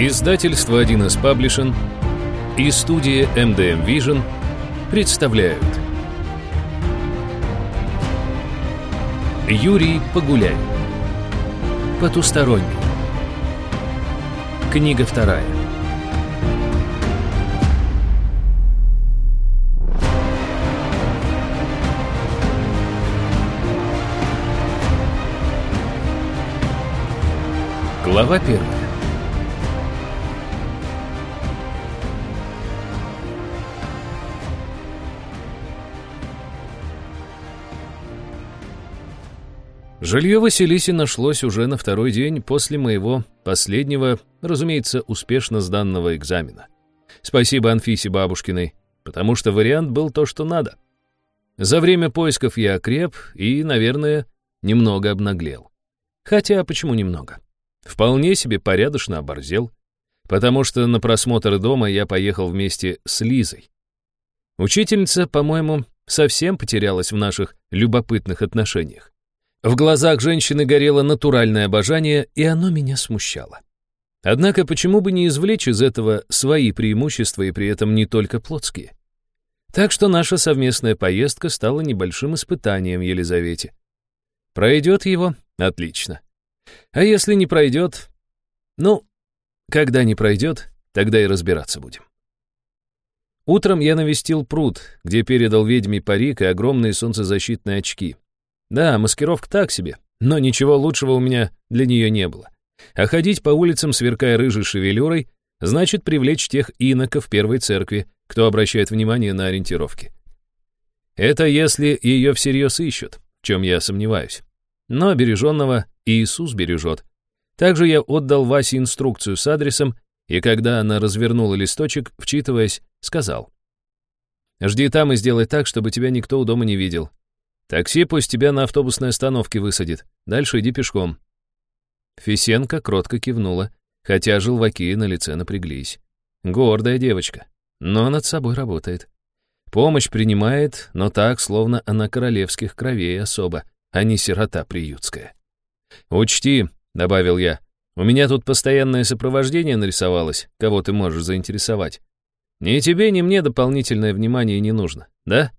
Издательство 1С Паблишин и студия MDM Vision представляют. Юрий Погуляй. Потусторонний. Книга вторая. Глава первая Жилье Василиси нашлось уже на второй день после моего последнего, разумеется, успешно сданного экзамена. Спасибо Анфисе Бабушкиной, потому что вариант был то, что надо. За время поисков я окреп и, наверное, немного обнаглел. Хотя, почему немного? Вполне себе порядочно оборзел, потому что на просмотр дома я поехал вместе с Лизой. Учительница, по-моему, совсем потерялась в наших любопытных отношениях. В глазах женщины горело натуральное обожание, и оно меня смущало. Однако почему бы не извлечь из этого свои преимущества и при этом не только плотские? Так что наша совместная поездка стала небольшим испытанием Елизавете. Пройдет его — отлично. А если не пройдет, ну, когда не пройдет, тогда и разбираться будем. Утром я навестил пруд, где передал ведьме парик и огромные солнцезащитные очки. Да, маскировка так себе, но ничего лучшего у меня для нее не было. А ходить по улицам, сверкая рыжей шевелюрой, значит привлечь тех иноков первой церкви, кто обращает внимание на ориентировки. Это если ее всерьез ищут, в чем я сомневаюсь. Но береженного Иисус бережет. Также я отдал Васе инструкцию с адресом, и когда она развернула листочек, вчитываясь, сказал. «Жди там и сделай так, чтобы тебя никто у дома не видел. Такси пусть тебя на автобусной остановке высадит. Дальше иди пешком». Фисенко кротко кивнула, хотя желваки на лице напряглись. Гордая девочка, но над собой работает. Помощь принимает, но так, словно она королевских кровей особо, а не сирота приютская. «Учти», — добавил я, — «у меня тут постоянное сопровождение нарисовалось, кого ты можешь заинтересовать. Ни тебе, ни мне дополнительное внимание не нужно, да?»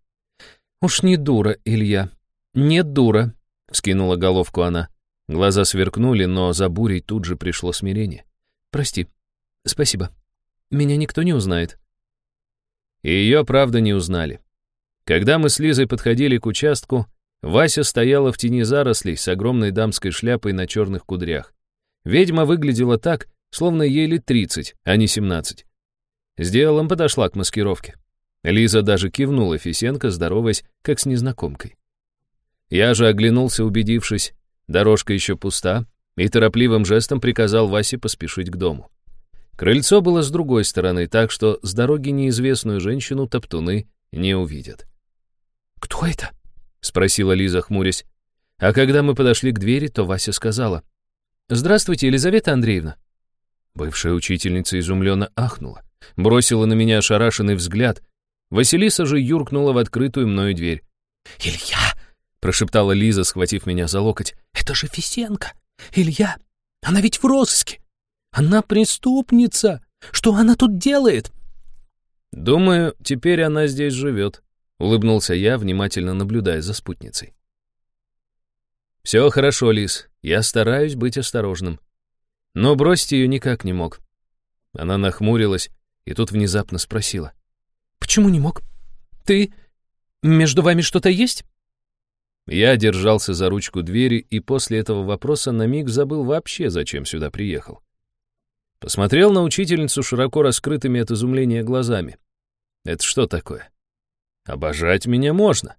«Уж не дура, Илья, не дура», — вскинула головку она. Глаза сверкнули, но за бурей тут же пришло смирение. «Прости. Спасибо. Меня никто не узнает». И ее, правда, не узнали. Когда мы с Лизой подходили к участку, Вася стояла в тени зарослей с огромной дамской шляпой на черных кудрях. Ведьма выглядела так, словно ей лет 30, а не 17. С делом подошла к маскировке. Лиза даже кивнула Фисенко, здороваясь, как с незнакомкой. Я же оглянулся, убедившись, дорожка еще пуста, и торопливым жестом приказал Васе поспешить к дому. Крыльцо было с другой стороны, так что с дороги неизвестную женщину топтуны не увидят. «Кто это?» — спросила Лиза, хмурясь. А когда мы подошли к двери, то Вася сказала. «Здравствуйте, Елизавета Андреевна». Бывшая учительница изумленно ахнула, бросила на меня ошарашенный взгляд, Василиса же юркнула в открытую мною дверь. «Илья!» — прошептала Лиза, схватив меня за локоть. «Это же Фисенко! Илья! Она ведь в розыске! Она преступница! Что она тут делает?» «Думаю, теперь она здесь живет», — улыбнулся я, внимательно наблюдая за спутницей. «Все хорошо, Лиз, я стараюсь быть осторожным. Но бросить ее никак не мог». Она нахмурилась и тут внезапно спросила. Почему не мог? Ты... Между вами что-то есть?» Я держался за ручку двери и после этого вопроса на миг забыл вообще, зачем сюда приехал. Посмотрел на учительницу широко раскрытыми от изумления глазами. Это что такое? Обожать меня можно.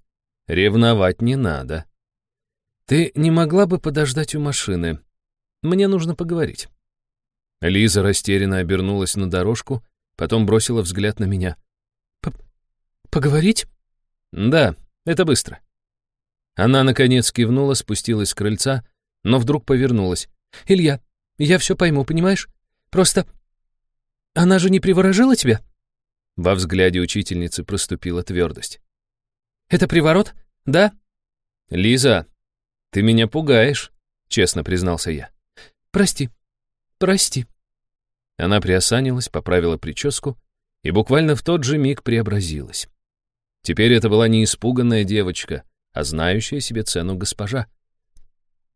Ревновать не надо. Ты не могла бы подождать у машины? Мне нужно поговорить. Лиза растерянно обернулась на дорожку, потом бросила взгляд на меня. «Поговорить?» «Да, это быстро». Она, наконец, кивнула, спустилась с крыльца, но вдруг повернулась. «Илья, я все пойму, понимаешь? Просто... Она же не приворожила тебя?» Во взгляде учительницы проступила твердость. «Это приворот? Да?» «Лиза, ты меня пугаешь», — честно признался я. «Прости, прости». Она приосанилась, поправила прическу и буквально в тот же миг преобразилась. Теперь это была не испуганная девочка, а знающая себе цену госпожа.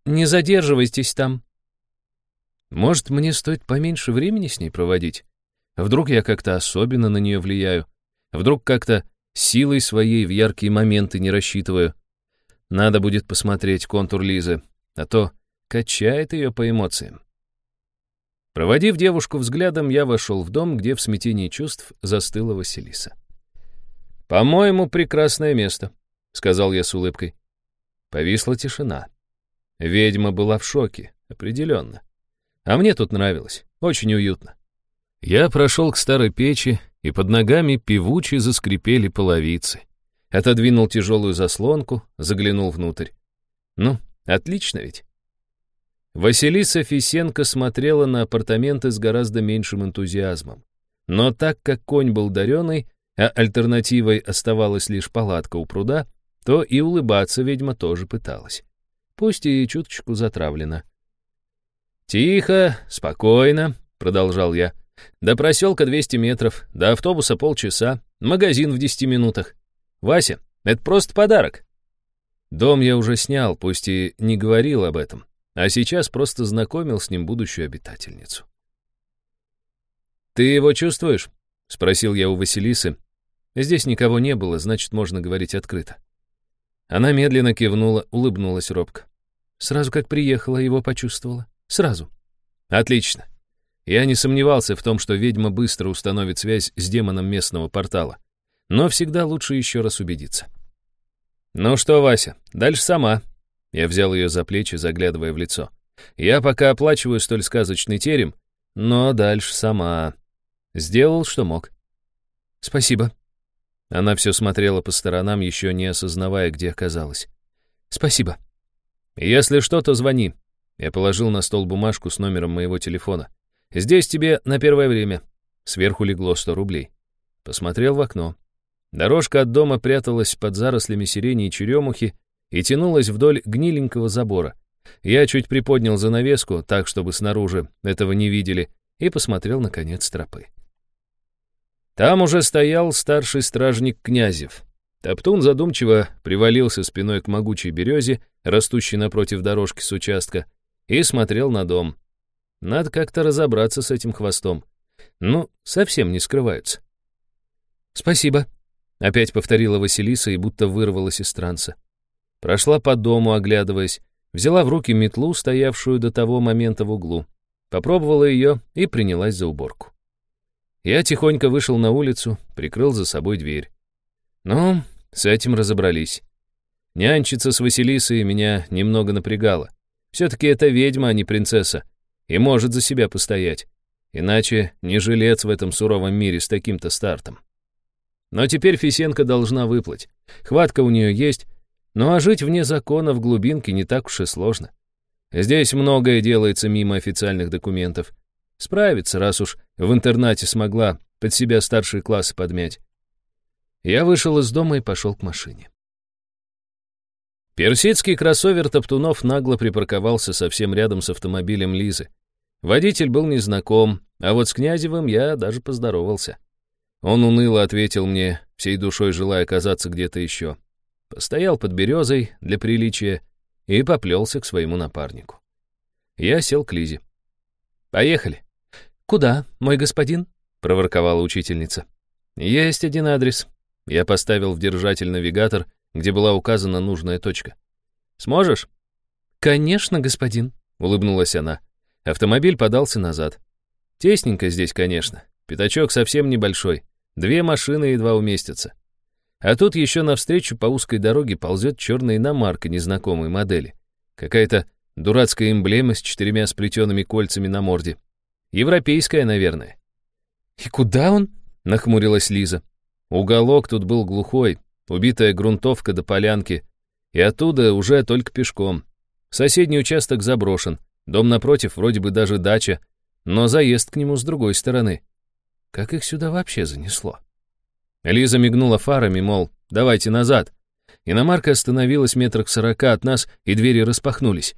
«Не задерживайтесь там». «Может, мне стоит поменьше времени с ней проводить? Вдруг я как-то особенно на нее влияю? Вдруг как-то силой своей в яркие моменты не рассчитываю? Надо будет посмотреть контур Лизы, а то качает ее по эмоциям. Проводив девушку взглядом, я вошел в дом, где в смятении чувств застыла Василиса. «По-моему, прекрасное место», — сказал я с улыбкой. Повисла тишина. Ведьма была в шоке, определенно. А мне тут нравилось, очень уютно. Я прошел к старой печи, и под ногами певуче заскрипели половицы. Отодвинул тяжелую заслонку, заглянул внутрь. Ну, отлично ведь. Василиса Фисенко смотрела на апартаменты с гораздо меньшим энтузиазмом. Но так как конь был дареный, а альтернативой оставалась лишь палатка у пруда, то и улыбаться ведьма тоже пыталась. Пусть и чуточку затравлена. «Тихо, спокойно», — продолжал я. «До проселка 200 метров, до автобуса полчаса, магазин в 10 минутах. Вася, это просто подарок». Дом я уже снял, пусть и не говорил об этом, а сейчас просто знакомил с ним будущую обитательницу. «Ты его чувствуешь?» — спросил я у Василисы, Здесь никого не было, значит, можно говорить открыто. Она медленно кивнула, улыбнулась робко. Сразу как приехала, его почувствовала. Сразу. Отлично. Я не сомневался в том, что ведьма быстро установит связь с демоном местного портала. Но всегда лучше еще раз убедиться. «Ну что, Вася, дальше сама». Я взял ее за плечи, заглядывая в лицо. «Я пока оплачиваю столь сказочный терем, но дальше сама. Сделал, что мог». «Спасибо», она все смотрела по сторонам, еще не осознавая, где оказалась. «Спасибо». «Если что, то звони». Я положил на стол бумажку с номером моего телефона. «Здесь тебе на первое время». Сверху легло сто рублей. Посмотрел в окно. Дорожка от дома пряталась под зарослями сирени и черемухи и тянулась вдоль гниленького забора. Я чуть приподнял занавеску, так, чтобы снаружи этого не видели, и посмотрел на конец тропы. Там уже стоял старший стражник Князев. Топтун задумчиво привалился спиной к могучей березе, растущей напротив дорожки с участка, и смотрел на дом. Надо как-то разобраться с этим хвостом. Ну, совсем не скрываются. «Спасибо», — опять повторила Василиса и будто вырвалась из транса. Прошла по дому, оглядываясь, взяла в руки метлу, стоявшую до того момента в углу, попробовала ее и принялась за уборку. Я тихонько вышел на улицу, прикрыл за собой дверь. Ну, с этим разобрались. Нянчиться с Василисой меня немного напрягало. Все-таки это ведьма, а не принцесса, и может за себя постоять. Иначе не жилец в этом суровом мире с таким-то стартом. Но теперь Фисенко должна выплыть. Хватка у нее есть, ну а жить вне закона в глубинке не так уж и сложно. Здесь многое делается мимо официальных документов. Справится, раз уж в интернате смогла под себя старшие классы подмять. Я вышел из дома и пошел к машине. Персидский кроссовер Топтунов нагло припарковался совсем рядом с автомобилем Лизы. Водитель был незнаком, а вот с Князевым я даже поздоровался. Он уныло ответил мне, всей душой желая оказаться где-то еще. Постоял под березой для приличия и поплелся к своему напарнику. Я сел к Лизе. «Поехали». «Куда, мой господин?» — проворковала учительница. «Есть один адрес». Я поставил в держатель навигатор, где была указана нужная точка. «Сможешь?» «Конечно, господин», — улыбнулась она. Автомобиль подался назад. Тесненько здесь, конечно. Пятачок совсем небольшой. Две машины едва уместятся. А тут еще навстречу по узкой дороге ползет черная иномарка незнакомой модели. Какая-то дурацкая эмблема с четырьмя сплетенными кольцами на морде. Европейская, наверное. «И куда он?» — нахмурилась Лиза. Уголок тут был глухой, убитая грунтовка до полянки, и оттуда уже только пешком. Соседний участок заброшен, дом напротив вроде бы даже дача, но заезд к нему с другой стороны. Как их сюда вообще занесло? Лиза мигнула фарами, мол, давайте назад. Иномарка остановилась метрах сорока от нас, и двери распахнулись.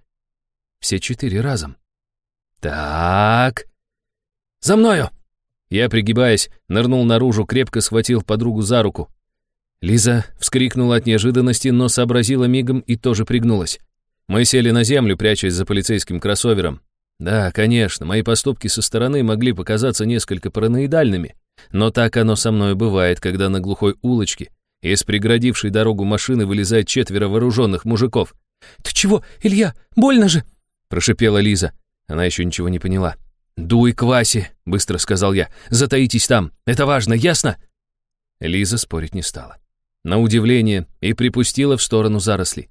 Все четыре разом. «Так», За мною!» Я, пригибаясь, нырнул наружу, крепко схватил подругу за руку. Лиза вскрикнула от неожиданности, но сообразила мигом и тоже пригнулась. Мы сели на землю, прячась за полицейским кроссовером. Да, конечно, мои поступки со стороны могли показаться несколько параноидальными, но так оно со мной бывает, когда на глухой улочке из преградившей дорогу машины вылезает четверо вооруженных мужиков. «Ты чего, Илья? Больно же!» — прошипела Лиза. Она еще ничего не поняла. «Дуй к Васе», — быстро сказал я. «Затаитесь там. Это важно, ясно?» Лиза спорить не стала. На удивление и припустила в сторону зарослей.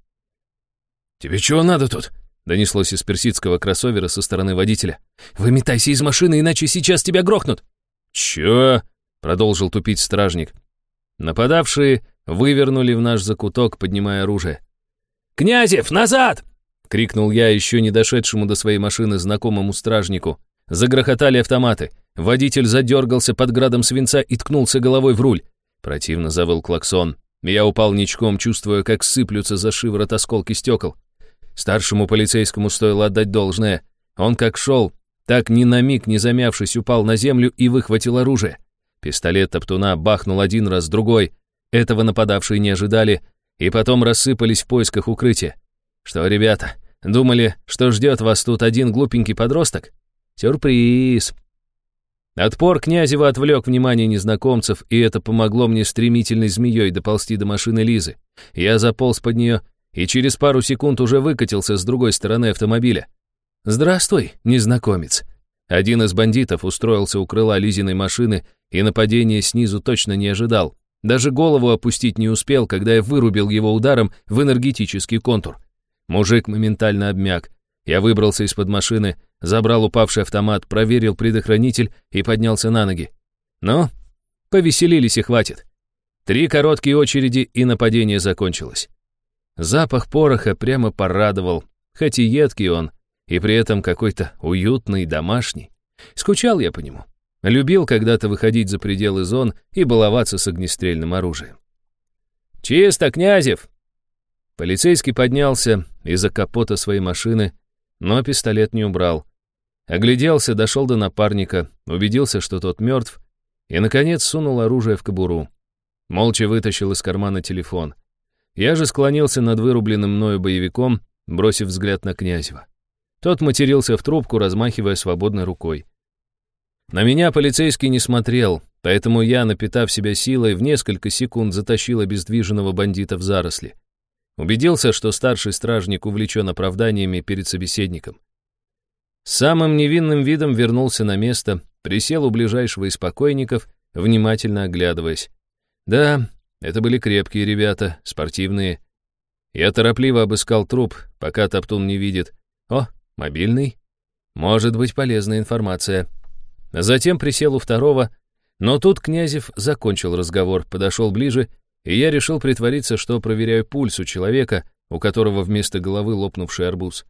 «Тебе чего надо тут?» — донеслось из персидского кроссовера со стороны водителя. «Выметайся из машины, иначе сейчас тебя грохнут!» «Чё?» — продолжил тупить стражник. Нападавшие вывернули в наш закуток, поднимая оружие. «Князев, назад!» — крикнул я еще не дошедшему до своей машины знакомому стражнику. Загрохотали автоматы. Водитель задергался под градом свинца и ткнулся головой в руль. Противно завыл клаксон. Я упал ничком, чувствуя, как сыплются за шиворот осколки стекол. Старшему полицейскому стоило отдать должное. Он как шел, так ни на миг не замявшись, упал на землю и выхватил оружие. Пистолет Топтуна бахнул один раз, другой. Этого нападавшие не ожидали, и потом рассыпались в поисках укрытия. Что, ребята, думали, что ждет вас тут один глупенький подросток? Сюрприз. Отпор Князева отвлек внимание незнакомцев, и это помогло мне стремительной змеей доползти до машины Лизы. Я заполз под нее и через пару секунд уже выкатился с другой стороны автомобиля. «Здравствуй, незнакомец». Один из бандитов устроился у крыла Лизиной машины и нападение снизу точно не ожидал. Даже голову опустить не успел, когда я вырубил его ударом в энергетический контур. Мужик моментально обмяк. Я выбрался из-под машины, забрал упавший автомат, проверил предохранитель и поднялся на ноги. Ну, повеселились и хватит. Три короткие очереди, и нападение закончилось. Запах пороха прямо порадовал, хоть и едкий он, и при этом какой-то уютный, домашний. Скучал я по нему. Любил когда-то выходить за пределы зон и баловаться с огнестрельным оружием. «Чисто, Князев!» Полицейский поднялся из-за капота своей машины, но пистолет не убрал. Огляделся, дошел до напарника, убедился, что тот мертв, и, наконец, сунул оружие в кобуру. Молча вытащил из кармана телефон. Я же склонился над вырубленным мною боевиком, бросив взгляд на Князева. Тот матерился в трубку, размахивая свободной рукой. На меня полицейский не смотрел, поэтому я, напитав себя силой, в несколько секунд затащил обездвиженного бандита в заросли. Убедился, что старший стражник увлечен оправданиями перед собеседником. Самым невинным видом вернулся на место, присел у ближайшего из покойников, внимательно оглядываясь. Да, это были крепкие ребята, спортивные. Я торопливо обыскал труп, пока Топтун не видит. О, мобильный. Может быть, полезная информация. Затем присел у второго, но тут Князев закончил разговор, подошел ближе, и я решил притвориться, что проверяю пульс у человека, у которого вместо головы лопнувший арбуз.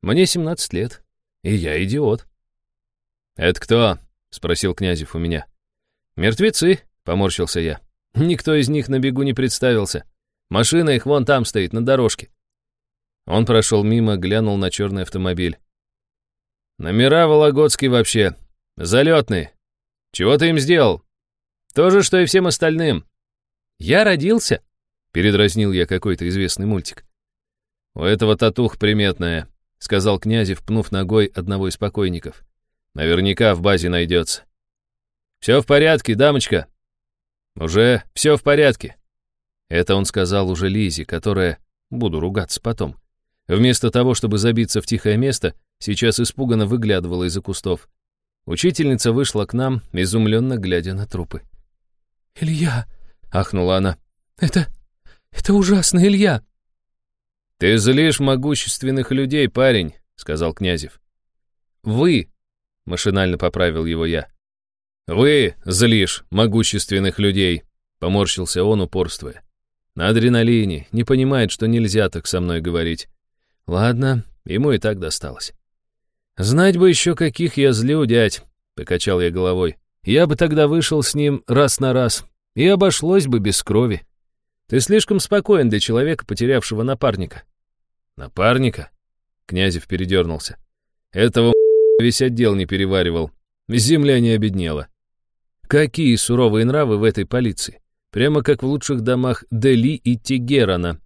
Мне 17 лет, и я идиот. «Это кто?» — спросил Князев у меня. «Мертвецы», — поморщился я. «Никто из них на бегу не представился. Машина их вон там стоит, на дорожке». Он прошел мимо, глянул на черный автомобиль. «Номера Вологодский вообще. Залетные. Чего ты им сделал? То же, что и всем остальным». «Я родился?» — передразнил я какой-то известный мультик. «У этого татух приметная», — сказал Князев, пнув ногой одного из покойников. «Наверняка в базе найдется». «Все в порядке, дамочка?» «Уже все в порядке». Это он сказал уже Лизе, которая... Буду ругаться потом. Вместо того, чтобы забиться в тихое место, сейчас испуганно выглядывала из-за кустов. Учительница вышла к нам, изумленно глядя на трупы. «Илья!» — ахнула она. «Это... это ужасно, Илья!» «Ты злишь могущественных людей, парень», — сказал Князев. «Вы», — машинально поправил его я. «Вы злишь могущественных людей», — поморщился он, упорствуя. «На адреналине, не понимает, что нельзя так со мной говорить. Ладно, ему и так досталось». «Знать бы еще, каких я злю, дядь», — покачал я головой. «Я бы тогда вышел с ним раз на раз, и обошлось бы без крови. Ты слишком спокоен для человека, потерявшего напарника». «Напарника?» Князев передернулся. «Этого весь отдел не переваривал. земля не обеднела. Какие суровые нравы в этой полиции. Прямо как в лучших домах Дели и Тегерана.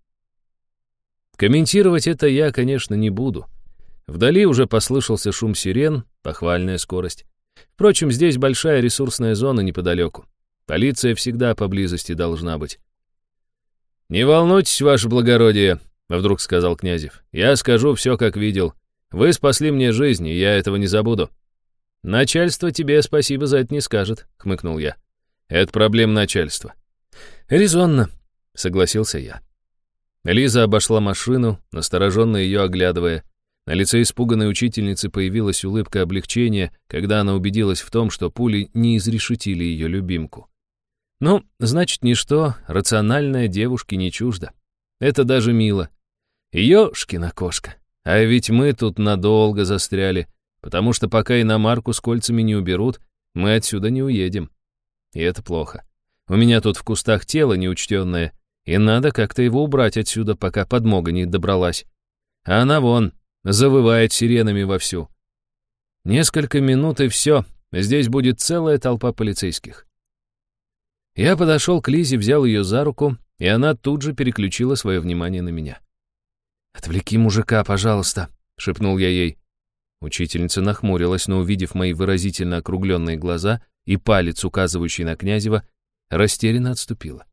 Комментировать это я, конечно, не буду. Вдали уже послышался шум сирен, похвальная скорость. Впрочем, здесь большая ресурсная зона неподалеку. Полиция всегда поблизости должна быть. «Не волнуйтесь, ваше благородие», — вдруг сказал Князев. «Я скажу все, как видел. Вы спасли мне жизнь, и я этого не забуду». «Начальство тебе спасибо за это не скажет», — хмыкнул я. «Это проблема начальства». «Резонно», — согласился я. Лиза обошла машину, настороженно ее оглядывая. На лице испуганной учительницы появилась улыбка облегчения, когда она убедилась в том, что пули не изрешетили ее любимку. Ну, значит, ничто, рациональная девушке не чуждо. Это даже мило. Ёшкина кошка. А ведь мы тут надолго застряли, потому что пока иномарку с кольцами не уберут, мы отсюда не уедем. И это плохо. У меня тут в кустах тело неучтенное, и надо как-то его убрать отсюда, пока подмога не добралась. А она вон, завывает сиренами вовсю. Несколько минут и все, здесь будет целая толпа полицейских. Я подошел к Лизе, взял ее за руку, и она тут же переключила свое внимание на меня. «Отвлеки мужика, пожалуйста», — шепнул я ей. Учительница нахмурилась, но, увидев мои выразительно округленные глаза и палец, указывающий на Князева, растерянно отступила.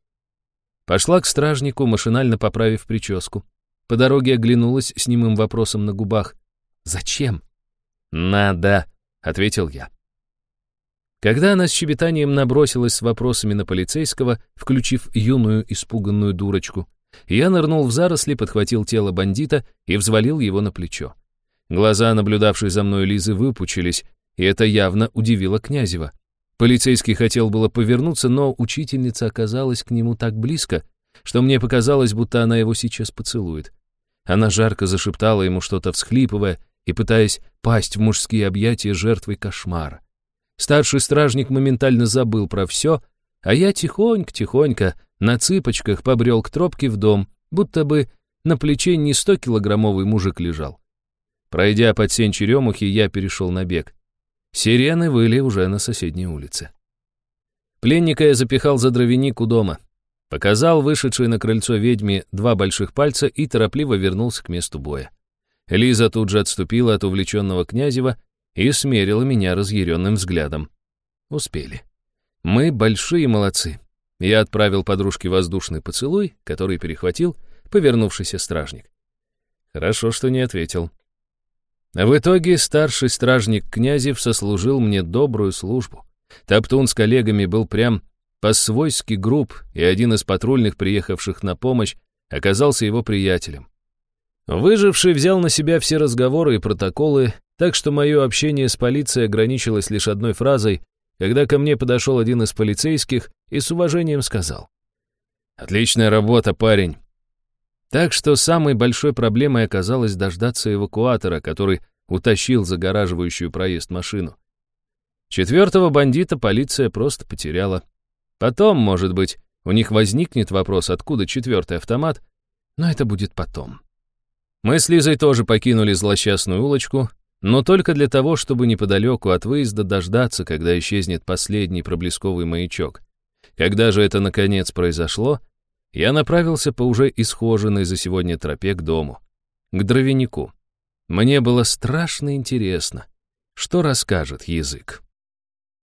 Пошла к стражнику, машинально поправив прическу. По дороге оглянулась с немым вопросом на губах. «Зачем?» «Надо», — ответил я. Когда она с щебетанием набросилась с вопросами на полицейского, включив юную испуганную дурочку, я нырнул в заросли, подхватил тело бандита и взвалил его на плечо. Глаза, наблюдавшие за мной Лизы, выпучились, и это явно удивило Князева. Полицейский хотел было повернуться, но учительница оказалась к нему так близко, что мне показалось, будто она его сейчас поцелует. Она жарко зашептала ему что-то, всхлипывая и пытаясь пасть в мужские объятия жертвой кошмара. Старший стражник моментально забыл про все, а я тихонько-тихонько на цыпочках побрел к тропке в дом, будто бы на плече не сто килограммовый мужик лежал. Пройдя под сень черемухи, я перешел на бег. Сирены выли уже на соседней улице. Пленника я запихал за дровяник у дома. Показал вышедшей на крыльцо ведьме два больших пальца и торопливо вернулся к месту боя. Лиза тут же отступила от увлеченного Князева и смерила меня разъяренным взглядом. Успели. Мы большие молодцы. Я отправил подружке воздушный поцелуй, который перехватил повернувшийся стражник. Хорошо, что не ответил. В итоге старший стражник Князев сослужил мне добрую службу. Топтун с коллегами был прям по-свойски груб, и один из патрульных, приехавших на помощь, оказался его приятелем. Выживший взял на себя все разговоры и протоколы, так что мое общение с полицией ограничилось лишь одной фразой, когда ко мне подошел один из полицейских и с уважением сказал. «Отличная работа, парень». Так что самой большой проблемой оказалось дождаться эвакуатора, который утащил загораживающую проезд машину. Четвертого бандита полиция просто потеряла. Потом, может быть, у них возникнет вопрос, откуда четвертый автомат, но это будет потом. Мы с Лизой тоже покинули злосчастную улочку, но только для того, чтобы неподалеку от выезда дождаться, когда исчезнет последний проблесковый маячок. Когда же это наконец произошло, я направился по уже исхоженной за сегодня тропе к дому, к дровянику. Мне было страшно интересно, что расскажет язык.